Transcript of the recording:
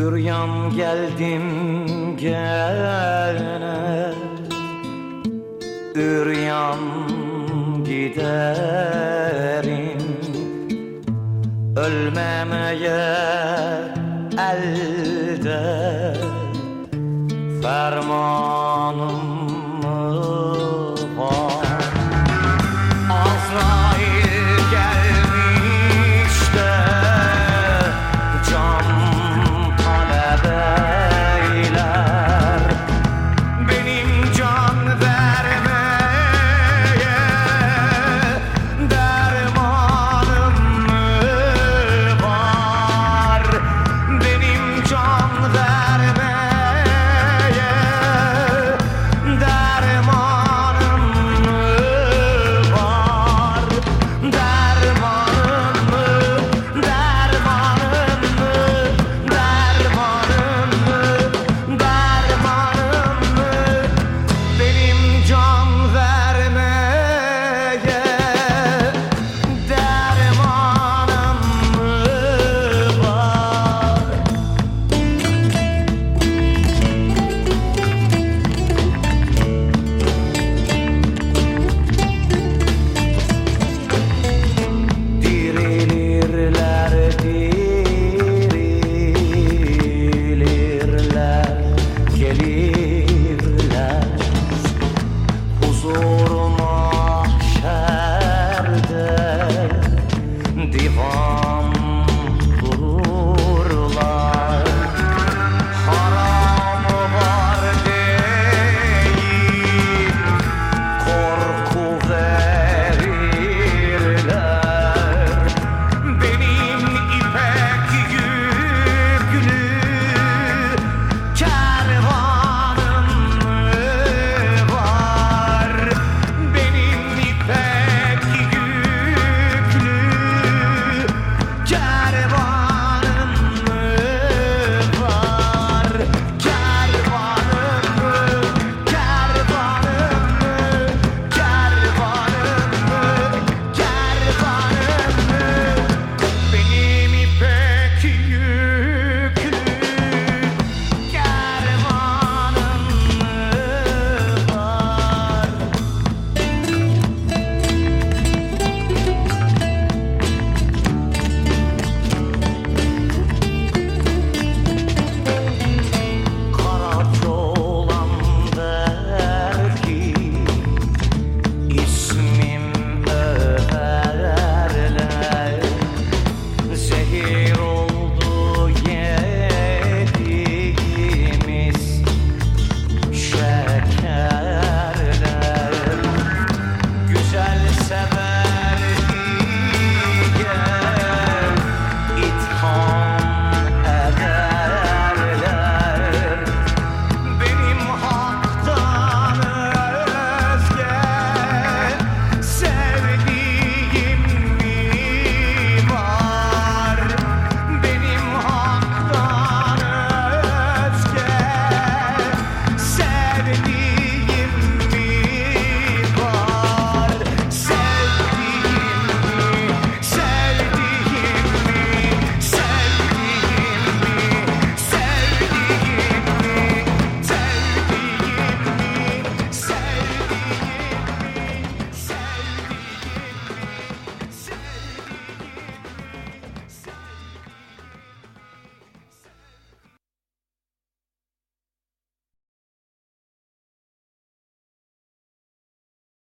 Üryan geldim gene Üryan giderim Ölmemeye elde fermanım.